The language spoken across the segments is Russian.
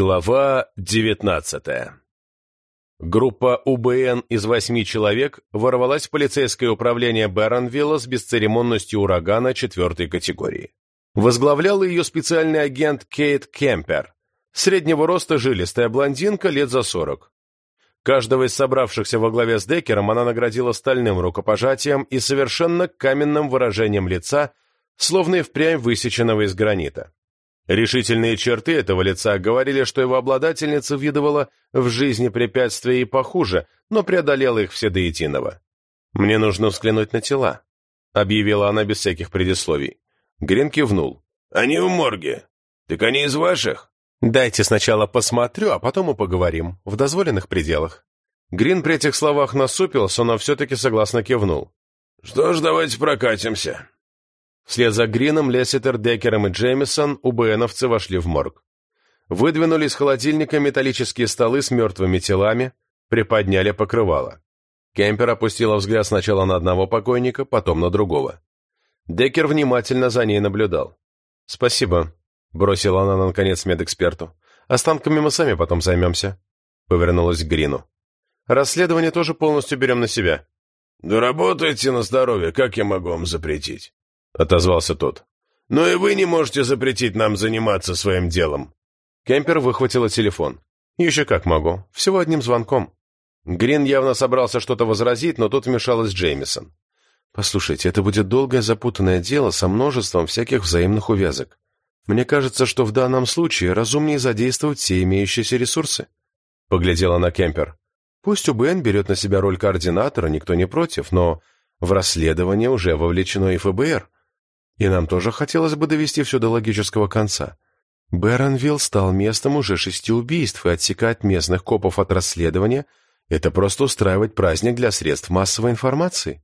Глава 19 Группа УБН из восьми человек ворвалась в полицейское управление Бэронвилла с бесцеремонностью урагана четвертой категории. Возглавлял ее специальный агент Кейт Кемпер, среднего роста жилистая блондинка лет за сорок. Каждого из собравшихся во главе с Деккером она наградила стальным рукопожатием и совершенно каменным выражением лица, словно и впрямь высеченного из гранита. Решительные черты этого лица говорили, что его обладательница видывала в жизни препятствия и похуже, но преодолела их все до единого. «Мне нужно взглянуть на тела», — объявила она без всяких предисловий. Грин кивнул. «Они в морге. Так они из ваших?» «Дайте сначала посмотрю, а потом и поговорим, в дозволенных пределах». Грин при этих словах насупился, но все-таки согласно кивнул. «Что ж, давайте прокатимся». Вслед за Грином, Лесситер, Деккером и Джеймисон УБНовцы вошли в морг. Выдвинули из холодильника металлические столы с мертвыми телами, приподняли покрывало. Кемпер опустила взгляд сначала на одного покойника, потом на другого. Деккер внимательно за ней наблюдал. «Спасибо», — бросила она наконец медэксперту. «Останками мы сами потом займемся», — повернулась к Грину. «Расследование тоже полностью берем на себя». «Да работайте на здоровье, как я могу вам запретить?» — отозвался тот. «Но и вы не можете запретить нам заниматься своим делом». Кемпер выхватила телефон. «Еще как могу. Всего одним звонком». Грин явно собрался что-то возразить, но тут вмешалась Джеймисон. «Послушайте, это будет долгое запутанное дело со множеством всяких взаимных увязок. Мне кажется, что в данном случае разумнее задействовать все имеющиеся ресурсы». Поглядела на Кемпер. «Пусть УБН берет на себя роль координатора, никто не против, но в расследование уже вовлечено и ФБР. И нам тоже хотелось бы довести все до логического конца. Бэронвилл стал местом уже шести убийств, и отсекать местных копов от расследования – это просто устраивать праздник для средств массовой информации.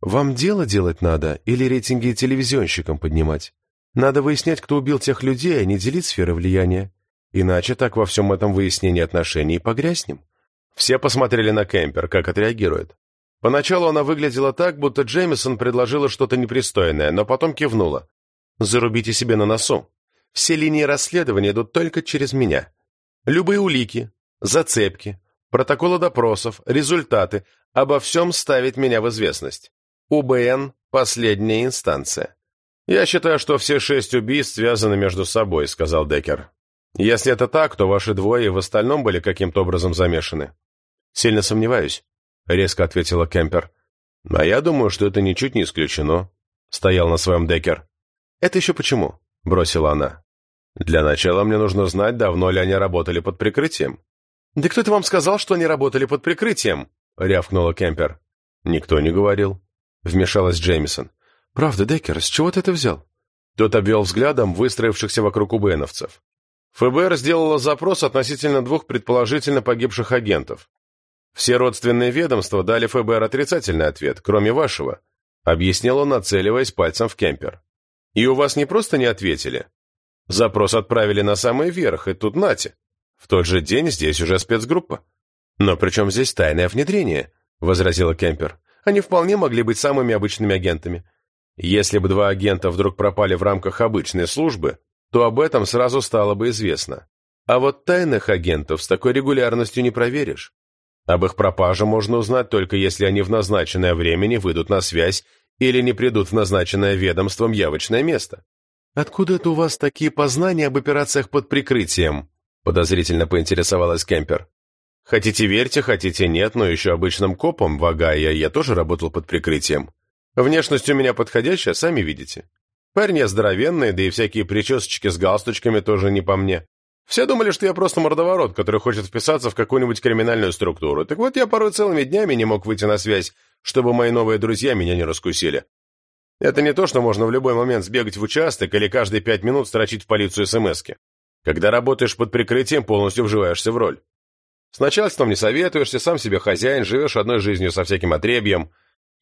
Вам дело делать надо или рейтинги телевизионщикам поднимать? Надо выяснять, кто убил тех людей, а не делить сферы влияния. Иначе так во всем этом выяснении отношений погрязнем. Все посмотрели на Кемпер, как отреагирует. Поначалу она выглядела так, будто Джеймисон предложила что-то непристойное, но потом кивнула. «Зарубите себе на носу. Все линии расследования идут только через меня. Любые улики, зацепки, протоколы допросов, результаты – обо всем ставить меня в известность. УБН – последняя инстанция». «Я считаю, что все шесть убийств связаны между собой», – сказал Деккер. «Если это так, то ваши двое в остальном были каким-то образом замешаны». «Сильно сомневаюсь». — резко ответила Кемпер. «А я думаю, что это ничуть не исключено», — стоял на своем Деккер. «Это еще почему?» — бросила она. «Для начала мне нужно знать, давно ли они работали под прикрытием». «Да кто-то вам сказал, что они работали под прикрытием?» — рявкнула Кемпер. «Никто не говорил», — вмешалась Джеймисон. «Правда, Деккер, с чего ты это взял?» Тот обвел взглядом выстроившихся вокруг убеновцев. ФБР сделало запрос относительно двух предположительно погибших агентов. Все родственные ведомства дали ФБР отрицательный ответ, кроме вашего», — объяснил он, нацеливаясь пальцем в кемпер. «И у вас не просто не ответили. Запрос отправили на самый верх, и тут нате. В тот же день здесь уже спецгруппа». «Но при чем здесь тайное внедрение?» — возразила Кемпер. «Они вполне могли быть самыми обычными агентами. Если бы два агента вдруг пропали в рамках обычной службы, то об этом сразу стало бы известно. А вот тайных агентов с такой регулярностью не проверишь. Об их пропаже можно узнать только если они в назначенное время не выйдут на связь или не придут в назначенное ведомством явочное место. «Откуда это у вас такие познания об операциях под прикрытием?» подозрительно поинтересовалась Кемпер. «Хотите верьте, хотите нет, но еще обычным копом, вагая, я тоже работал под прикрытием. Внешность у меня подходящая, сами видите. Парни здоровенные, да и всякие причесочки с галстучками тоже не по мне. Все думали, что я просто мордоворот, который хочет вписаться в какую-нибудь криминальную структуру. Так вот, я порой целыми днями не мог выйти на связь, чтобы мои новые друзья меня не раскусили. Это не то, что можно в любой момент сбегать в участок или каждые пять минут строчить в полицию смски. Когда работаешь под прикрытием, полностью вживаешься в роль. С начальством не советуешься, сам себе хозяин, живешь одной жизнью со всяким отребьем.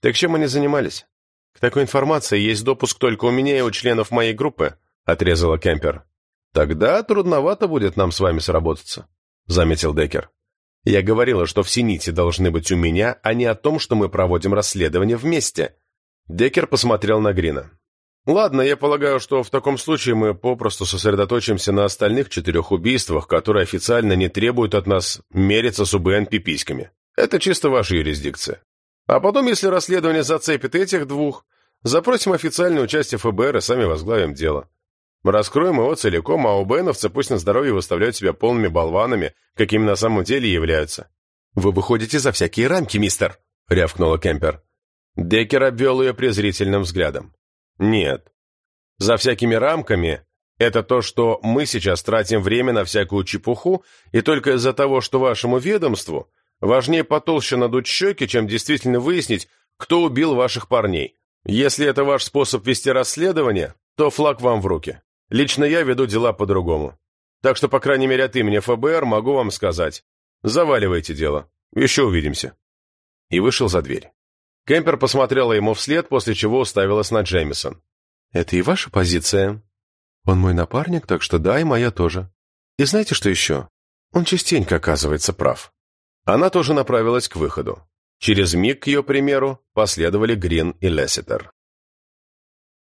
Так чем они занимались? К такой информации есть допуск только у меня и у членов моей группы, отрезала Кемпер. «Тогда трудновато будет нам с вами сработаться», — заметил Деккер. «Я говорила, что все нити должны быть у меня, а не о том, что мы проводим расследование вместе». Деккер посмотрел на Грина. Ладно, я полагаю, что в таком случае мы попросту сосредоточимся на остальных четырех убийствах, которые официально не требуют от нас мериться с УБН пиписьками. Это чисто ваша юрисдикция. А потом, если расследование зацепит этих двух, запросим официальное участие ФБР и сами возглавим дело. Раскроем его целиком, а УБНовцы пусть на здоровье выставляют себя полными болванами, какими на самом деле являются. «Вы выходите за всякие рамки, мистер!» — рявкнула Кемпер. Деккер обвел ее презрительным взглядом. Нет. За всякими рамками это то, что мы сейчас тратим время на всякую чепуху, и только из-за того, что вашему ведомству важнее потолще надуть щеки, чем действительно выяснить, кто убил ваших парней. Если это ваш способ вести расследование, то флаг вам в руки. Лично я веду дела по-другому. Так что, по крайней мере, от имени ФБР могу вам сказать. Заваливайте дело. Еще увидимся. И вышел за дверь. Кемпер посмотрела ему вслед, после чего уставилась на Джеймисон. «Это и ваша позиция?» «Он мой напарник, так что да, и моя тоже. И знаете, что еще? Он частенько оказывается прав». Она тоже направилась к выходу. Через миг, к ее примеру, последовали Грин и Лесситер.